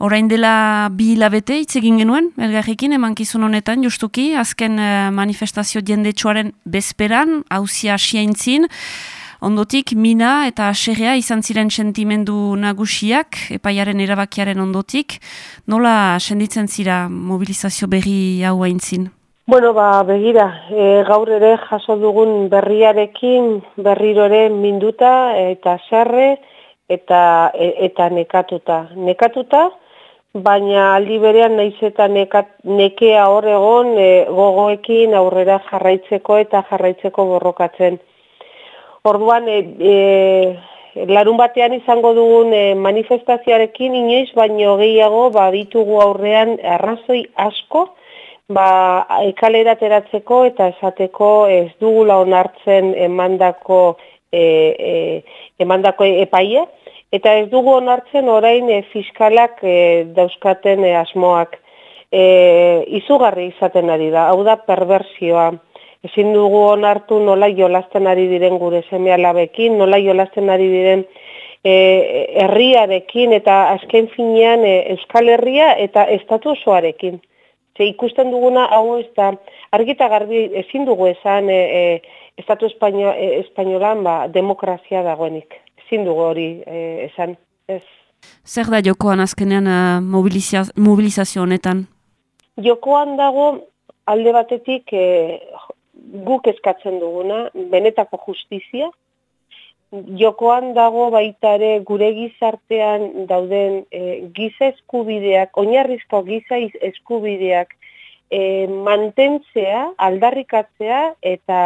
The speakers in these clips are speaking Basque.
Orain dela bi hilabete hitz egin genuen, elgarrikin emankizun honetan, justuki, azken uh, manifestazio jendetsuaren bezperan, hauzia asiaintzin, ondotik mina eta aserrea izan ziren sentimendu nagusiak, epaiaren erabakiaren ondotik, nola senditzen zira mobilizazio berri hau haintzin? Bueno, ba, begira, e, gaur ere jaso dugun berriarekin berriro ere minduta eta serre eta, e, eta nekatuta. Nekatuta, baina aldi berean naiz eta nekea hor egon e, gogoekin aurrera jarraitzeko eta jarraitzeko borrokatzen. Orduan, e, e, larun batean izango dugun e, manifestazioarekin inoiz, baino gehiago ba, ditugu aurrean arrazoi asko, ba, ekalera teratzeko eta esateko ez dugula onartzen emandako, e, e, emandako epaia, eta ez dugu onartzen orain e, fiskalak e, dauzkaten e, asmoak. E, izugarri izaten ari da, hau da perversioa ezin dugu onartu nola jolasten ari diren gure seme alabekin, nola jolasten ari diren e, herriarekin eta azken finean e, Euskal Herria eta estatu osoarekin. Ze ikusten duguna hau ez da, argita garbi ezin dugu esan e, e, estatu espaino, e, espainolan ba, demokrazia dagoenik. Ezin dugu hori e, esan. Ez. Zer da jokoan azkenean mobilizazio honetan? Jokoan dago alde batetik e, guk eskatzen duguna, benetako justizia, jokoan dago baita ere gure gizartean dauden e, giza eskubideak, oinarrizko giza eskubideak e, mantentzea, aldarrikatzea eta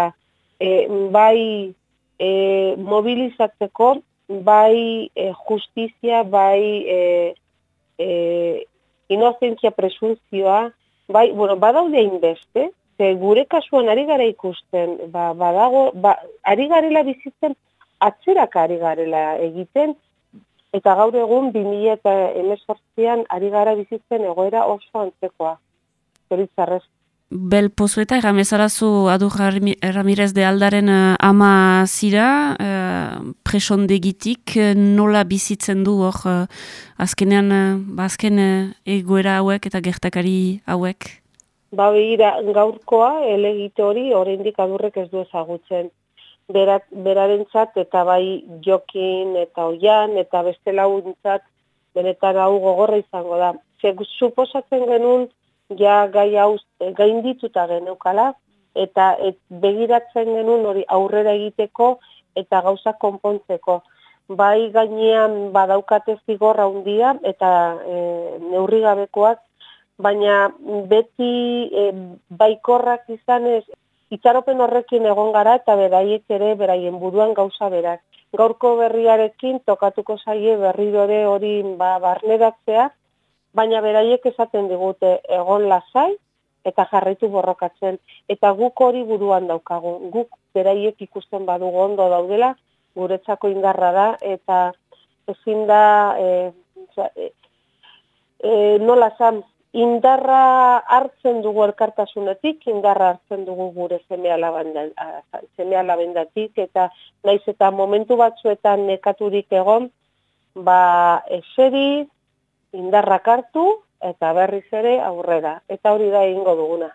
e, bai e, mobilizatzeko, bai e, justizia, bai e, e, inozentzia presunzioa, bai, bueno, badaude inbeste, Ze gure kasuan ari gara ikusten, ba, badago, ba, ari garela bizitzen, atzerak ari garela egiten, eta gaur egun 2000 eta emesortzian ari gara bizitzen egoera oso antzekoa. Zoritzarrez. Bel pozu eta erramezarazu adu Ramirez de Aldaren ama zira, uh, presondegitik, uh, nola bizitzen du hor, uh, azkenean, uh, ba, azken egoera hauek eta gertakari hauek? ba behira gaurkoa elegite hori oraindik adurrek ez du ezagutzen. Berat, berarentzat eta bai jokin eta oian eta beste laguntzat benetan hau gogorra izango da. Ze suposatzen genuen ja gai hau gaindituta geneukala eta et, begiratzen genuen hori aurrera egiteko eta gauza konpontzeko. Bai gainean badaukate zigorra handia eta e, neurrigabekoak baina beti e, baikorrak izanez itxaropen horrekin egon gara eta beraiek ere beraien buruan gauza berak. Gaurko berriarekin tokatuko zaie berridore hori ba, barneratzea, baina beraiek esaten digute egon lasai eta jarraitu borrokatzen. Eta guk hori buruan daukagu. Guk beraiek ikusten badugu ondo daudela, guretzako indarra da, eta ezin da, e, e, e, nola zan, indarra hartzen dugu elkartasunetik, indarra hartzen dugu gure semea labendatik, eta naiz eta momentu batzuetan nekaturik egon, ba eseri, indarrak hartu, eta berriz ere aurrera. Eta hori da ingo duguna.